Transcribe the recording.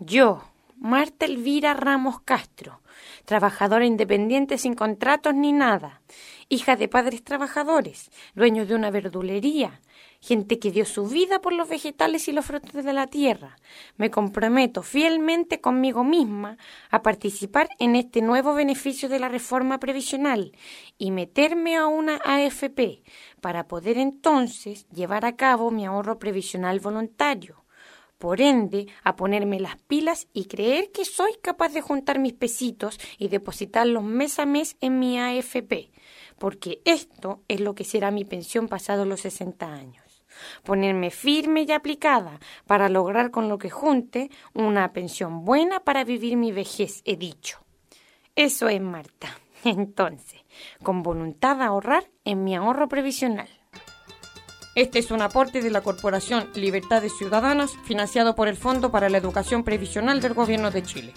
Yo, Marta Elvira Ramos Castro, trabajadora independiente sin contratos ni nada, hija de padres trabajadores, dueños de una verdulería, gente que dio su vida por los vegetales y los frutos de la tierra. Me comprometo fielmente conmigo misma a participar en este nuevo beneficio de la reforma previsional y meterme a una AFP para poder entonces llevar a cabo mi ahorro previsional voluntario por ende, a ponerme las pilas y creer que soy capaz de juntar mis pesitos y depositarlos mes a mes en mi AFP, porque esto es lo que será mi pensión pasado los 60 años. Ponerme firme y aplicada para lograr con lo que junte una pensión buena para vivir mi vejez, he dicho. Eso es, Marta. Entonces, con voluntad de ahorrar en mi ahorro previsional. Este es un aporte de la Corporación Libertades Ciudadanas financiado por el Fondo para la Educación Previsional del Gobierno de Chile.